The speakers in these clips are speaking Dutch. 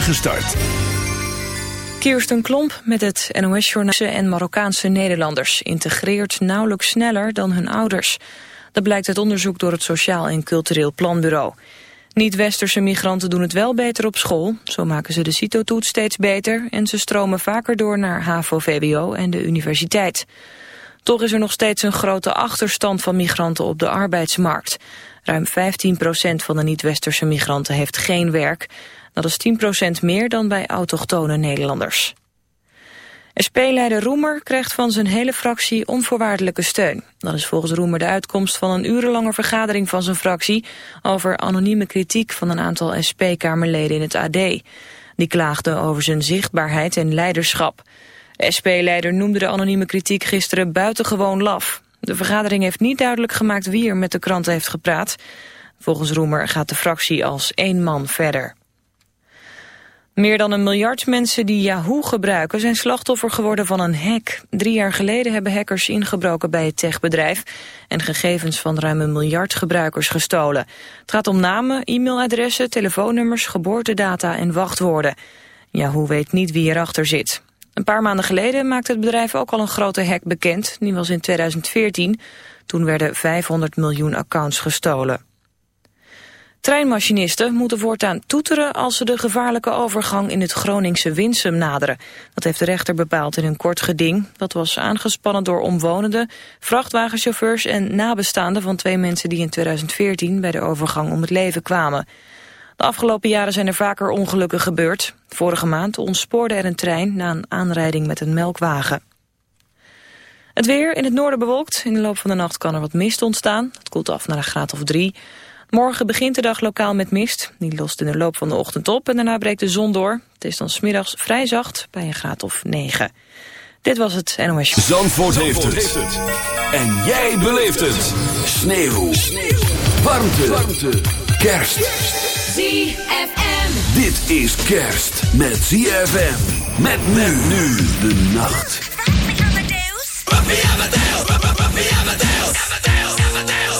spoedige start. Kirsten Klomp met het NOS-journalisten en Marokkaanse Nederlanders... integreert nauwelijks sneller dan hun ouders. Dat blijkt uit onderzoek door het Sociaal en Cultureel Planbureau. Niet-westerse migranten doen het wel beter op school. Zo maken ze de CITO-toets steeds beter... en ze stromen vaker door naar HAVO-VWO en de universiteit. Toch is er nog steeds een grote achterstand van migranten op de arbeidsmarkt. Ruim 15% van de niet-westerse migranten heeft geen werk. Dat is 10% meer dan bij autochtone Nederlanders. SP-leider Roemer krijgt van zijn hele fractie onvoorwaardelijke steun. Dat is volgens Roemer de uitkomst van een urenlange vergadering van zijn fractie... over anonieme kritiek van een aantal SP-kamerleden in het AD. Die klaagden over zijn zichtbaarheid en leiderschap. De SP-leider noemde de anonieme kritiek gisteren buitengewoon laf. De vergadering heeft niet duidelijk gemaakt wie er met de kranten heeft gepraat. Volgens Roemer gaat de fractie als één man verder. Meer dan een miljard mensen die Yahoo gebruiken zijn slachtoffer geworden van een hack. Drie jaar geleden hebben hackers ingebroken bij het techbedrijf en gegevens van ruim een miljard gebruikers gestolen. Het gaat om namen, e-mailadressen, telefoonnummers, geboortedata en wachtwoorden. Yahoo weet niet wie erachter zit. Een paar maanden geleden maakte het bedrijf ook al een grote hack bekend. Die was in 2014. Toen werden 500 miljoen accounts gestolen. Treinmachinisten moeten voortaan toeteren als ze de gevaarlijke overgang in het Groningse Winsum naderen. Dat heeft de rechter bepaald in een kort geding. Dat was aangespannen door omwonenden, vrachtwagenchauffeurs en nabestaanden van twee mensen die in 2014 bij de overgang om het leven kwamen. De afgelopen jaren zijn er vaker ongelukken gebeurd. Vorige maand ontspoorde er een trein na een aanrijding met een melkwagen. Het weer in het noorden bewolkt. In de loop van de nacht kan er wat mist ontstaan. Het koelt af naar een graad of drie. Morgen begint de dag lokaal met mist. Die lost in de loop van de ochtend op en daarna breekt de zon door. Het is dan smiddags vrij zacht bij een graad of 9. Dit was het NOS. Zandvoort, heeft, het. En jij beleeft het. Sneeuw. Sneeuw. Warmte. Warmte. Kerst. ZFM. Dit is kerst met ZFM. Met men nu de nacht. Amadeus. Amadeus. Amadeus. Amadeus.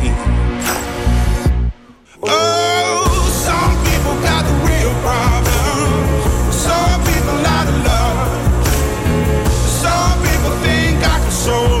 so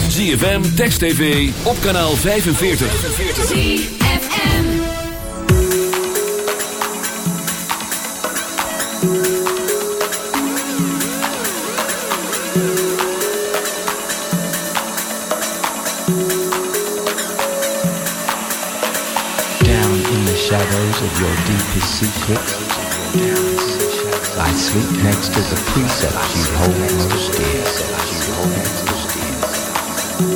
ZFM, Text TV, op kanaal 45. ZFM. Down in the shadows of your deepest secrets, I sleep next to the precepts you hold most dear.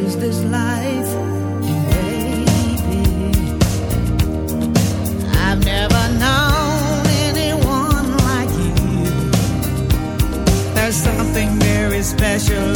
is this life, baby? I've never known anyone like you. There's something very special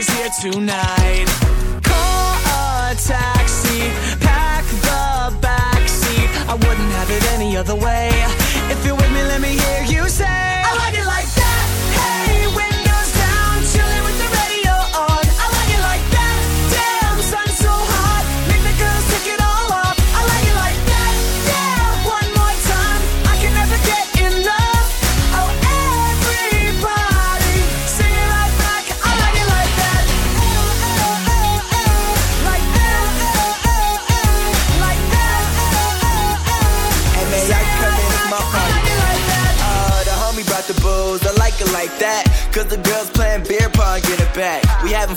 is here tonight.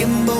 can